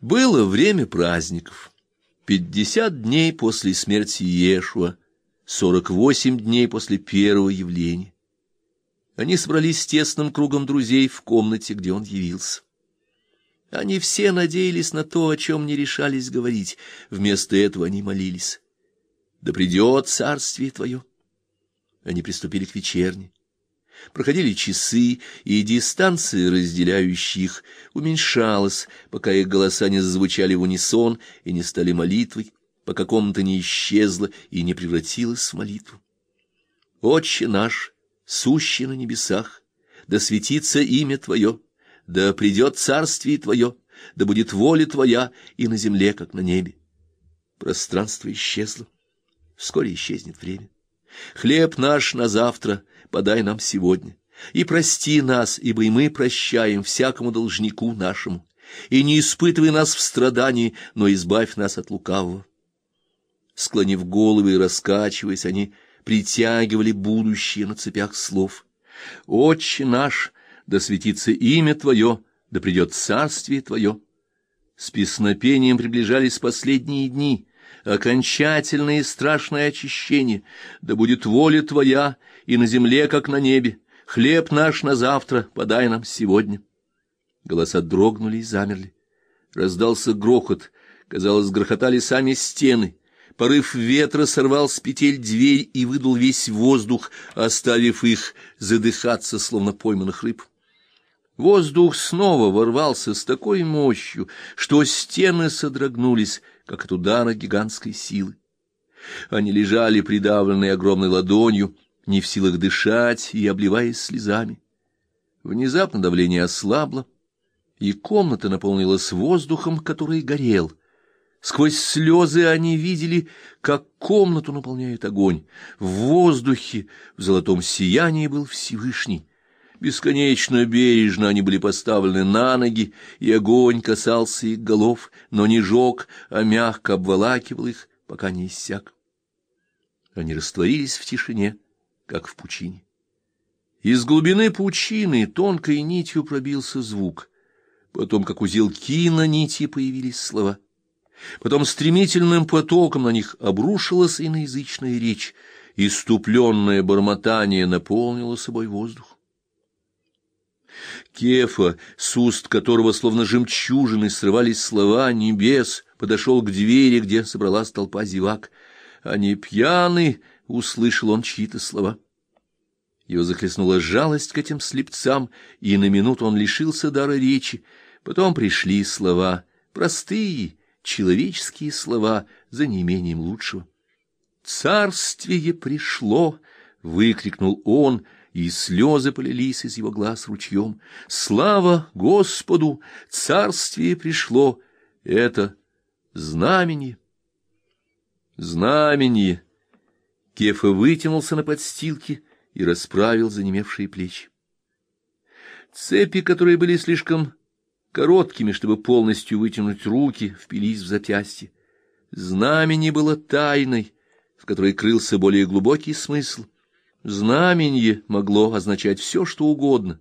Было время праздников. Пятьдесят дней после смерти Иешуа, сорок восемь дней после первого явления. Они собрались с тесным кругом друзей в комнате, где он явился. Они все надеялись на то, о чем не решались говорить. Вместо этого они молились. «Да придет царствие твое». Они приступили к вечерне. Проходили часы, и дистанция, разделяющая их, уменьшалась, пока их голоса не зазвучали в унисон и не стали молитвой, пока комната не исчезла и не превратилась в молитву. «Отче наш, сущий на небесах, да светится имя Твое, да придет царствие Твое, да будет воля Твоя и на земле, как на небе». Пространство исчезло, вскоре исчезнет время. Хлеб наш на завтра подай нам сегодня, и прости нас, ибо и мы прощаем всякому должнику нашему, и не испытывай нас в страдании, но избавь нас от лукавого. Склонив головы и раскачиваясь, они притягивали будущее на цепях слов. «Отче наш, да светится имя Твое, да придет царствие Твое». С песнопением приближались последние дни — окончательное и страшное очищение, да будет воля Твоя и на земле, как на небе, хлеб наш на завтра подай нам сегодня. Голоса дрогнули и замерли. Раздался грохот, казалось, грохотали сами стены. Порыв ветра сорвал с петель дверь и выдул весь воздух, оставив их задыхаться, словно пойманных рыб. Воздух снова ворвался с такой мощью, что стены содрогнулись, как от удара гигантской силы. Они лежали придавленные огромной ладонью, не в силах дышать и обливаясь слезами. Внезапно давление ослабло, и комната наполнилась воздухом, который горел. Сквозь слезы они видели, как комнату наполняет огонь. В воздухе, в золотом сиянии был Всевышний. Бесконечно бережно они были поставлены на ноги, и огонь касался их голов, но не жег, а мягко обволакивал их, пока не иссяк. Они растворились в тишине, как в пучине. Из глубины пучины тонкой нитью пробился звук. Потом, как узелки на нити, появились слова. Потом стремительным потоком на них обрушилась иноязычная речь. Иступленное бормотание наполнило собой воздух. Кефа, с уст которого словно жемчужины срывались слова небес, подошел к двери, где собралась толпа зевак. «Они пьяны!» — услышал он чьи-то слова. Его захлестнула жалость к этим слепцам, и на минуту он лишился дара речи. Потом пришли слова, простые, человеческие слова, за неимением лучшего. «Царствие пришло!» — выкрикнул он — и слезы полились из его глаз ручьем. Слава Господу! Царствие пришло! Это знамение. Знамение! Кефа вытянулся на подстилке и расправил занемевшие плечи. Цепи, которые были слишком короткими, чтобы полностью вытянуть руки, впились в запястье. Знамение было тайной, в которой крылся более глубокий смысл — Знаменье могло означать все, что угодно.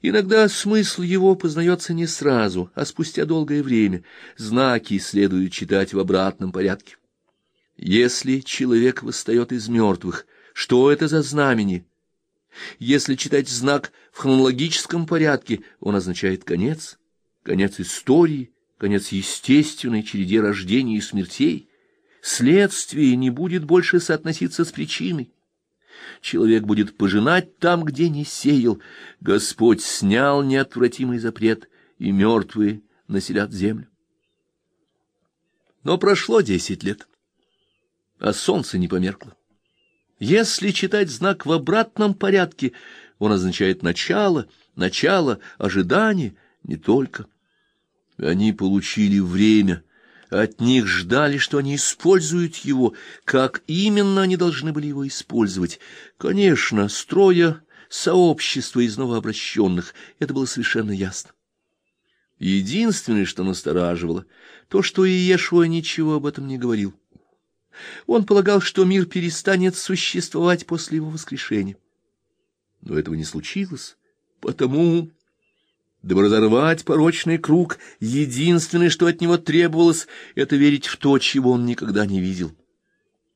Иногда смысл его познается не сразу, а спустя долгое время. Знаки следует читать в обратном порядке. Если человек восстает из мертвых, что это за знамение? Если читать знак в хронологическом порядке, он означает конец, конец истории, конец естественной череде рождений и смертей. Следствие не будет больше соотноситься с причиной. Человек будет пожинать там, где не сеял. Господь снял неотвратимый запрет, и мертвые населят землю. Но прошло десять лет, а солнце не померкло. Если читать знак в обратном порядке, он означает начало, начало, ожидание, не только. Они получили время — от них ждали, что они используют его. Как именно они должны были его использовать? Конечно, строя сообщество из новообращенных, это было совершенно ясно. Единственное, что настораживало, то, что Иешуа ничего об этом не говорил. Он полагал, что мир перестанет существовать после его воскрешения. Но этого не случилось, потому... Дабы разорвать порочный круг, единственное, что от него требовалось, это верить в то, чего он никогда не видел.